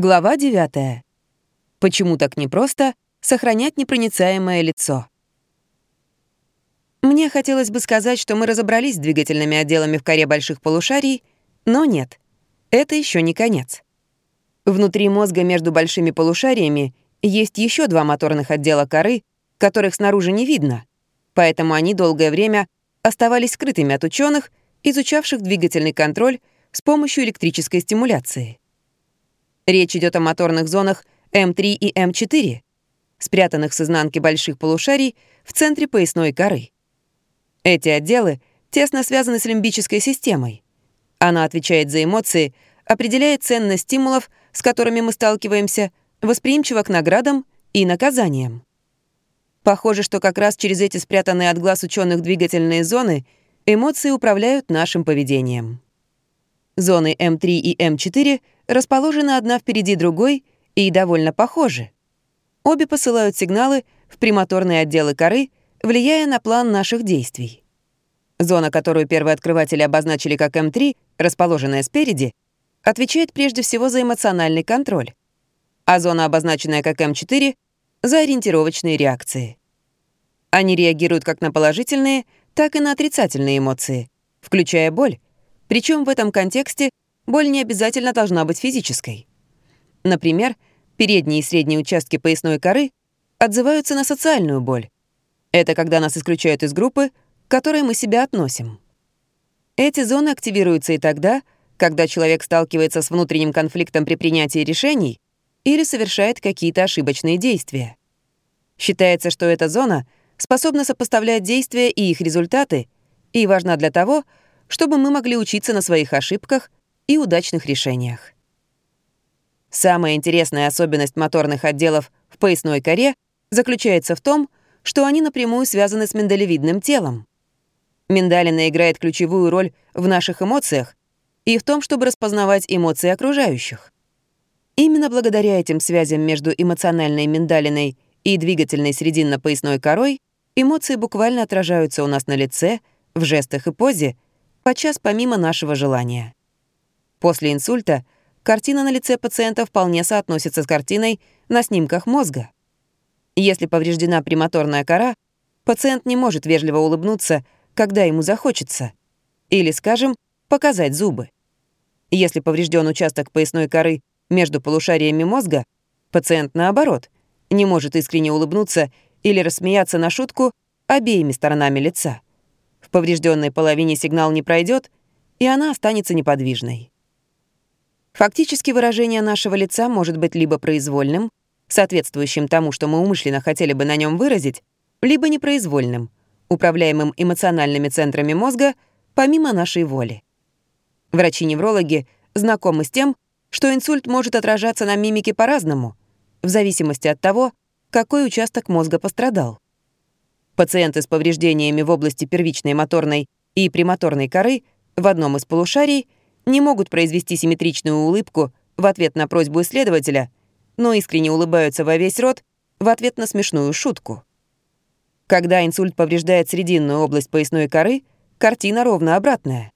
Глава 9. Почему так непросто сохранять непроницаемое лицо? Мне хотелось бы сказать, что мы разобрались с двигательными отделами в коре больших полушарий, но нет, это еще не конец. Внутри мозга между большими полушариями есть еще два моторных отдела коры, которых снаружи не видно, поэтому они долгое время оставались скрытыми от ученых, изучавших двигательный контроль с помощью электрической стимуляции. Речь идет о моторных зонах М3 и М4, спрятанных с изнанки больших полушарий в центре поясной коры. Эти отделы тесно связаны с лимбической системой. Она отвечает за эмоции, определяет ценность стимулов, с которыми мы сталкиваемся, восприимчива к наградам и наказаниям. Похоже, что как раз через эти спрятанные от глаз ученых двигательные зоны эмоции управляют нашим поведением. Зоны М3 и М4 расположены одна впереди другой и довольно похожи. Обе посылают сигналы в премоторные отделы коры, влияя на план наших действий. Зона, которую первые открыватели обозначили как М3, расположенная спереди, отвечает прежде всего за эмоциональный контроль, а зона, обозначенная как М4, за ориентировочные реакции. Они реагируют как на положительные, так и на отрицательные эмоции, включая боль, причем в этом контексте боль не обязательно должна быть физической. Например, передние и средние участки поясной коры отзываются на социальную боль. Это когда нас исключают из группы, к которой мы себя относим. Эти зоны активируются и тогда, когда человек сталкивается с внутренним конфликтом при принятии решений или совершает какие-то ошибочные действия. Считается, что эта зона способна сопоставлять действия и их результаты и важна для того, чтобы мы могли учиться на своих ошибках и удачных решениях. Самая интересная особенность моторных отделов в поясной коре заключается в том, что они напрямую связаны с миндалевидным телом. Миндалина играет ключевую роль в наших эмоциях и в том, чтобы распознавать эмоции окружающих. Именно благодаря этим связям между эмоциональной миндалиной и двигательной срединно-поясной корой эмоции буквально отражаются у нас на лице, в жестах и позе, подчас помимо нашего желания. После инсульта картина на лице пациента вполне соотносится с картиной на снимках мозга. Если повреждена премоторная кора, пациент не может вежливо улыбнуться, когда ему захочется. Или, скажем, показать зубы. Если поврежден участок поясной коры между полушариями мозга, пациент, наоборот, не может искренне улыбнуться или рассмеяться на шутку обеими сторонами лица. В поврежденной половине сигнал не пройдет, и она останется неподвижной. Фактически выражение нашего лица может быть либо произвольным, соответствующим тому, что мы умышленно хотели бы на нем выразить, либо непроизвольным, управляемым эмоциональными центрами мозга помимо нашей воли. Врачи-неврологи знакомы с тем, что инсульт может отражаться на мимике по-разному, в зависимости от того, какой участок мозга пострадал. Пациенты с повреждениями в области первичной моторной и премоторной коры в одном из полушарий не могут произвести симметричную улыбку в ответ на просьбу исследователя, но искренне улыбаются во весь рот в ответ на смешную шутку. Когда инсульт повреждает срединную область поясной коры, картина ровно обратная.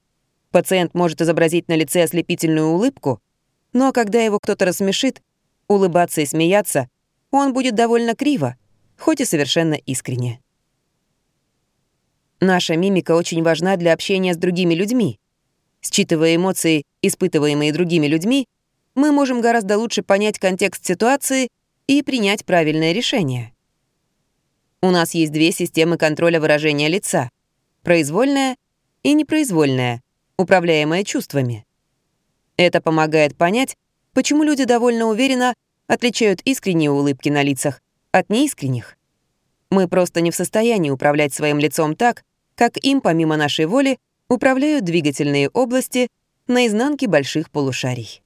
Пациент может изобразить на лице ослепительную улыбку, но когда его кто-то рассмешит, улыбаться и смеяться, он будет довольно криво, хоть и совершенно искренне. Наша мимика очень важна для общения с другими людьми. Считывая эмоции, испытываемые другими людьми, мы можем гораздо лучше понять контекст ситуации и принять правильное решение. У нас есть две системы контроля выражения лица — произвольная и непроизвольная, управляемая чувствами. Это помогает понять, почему люди довольно уверенно отличают искренние улыбки на лицах от неискренних. Мы просто не в состоянии управлять своим лицом так, как им, помимо нашей воли, управляют двигательные области на изнанке больших полушарий.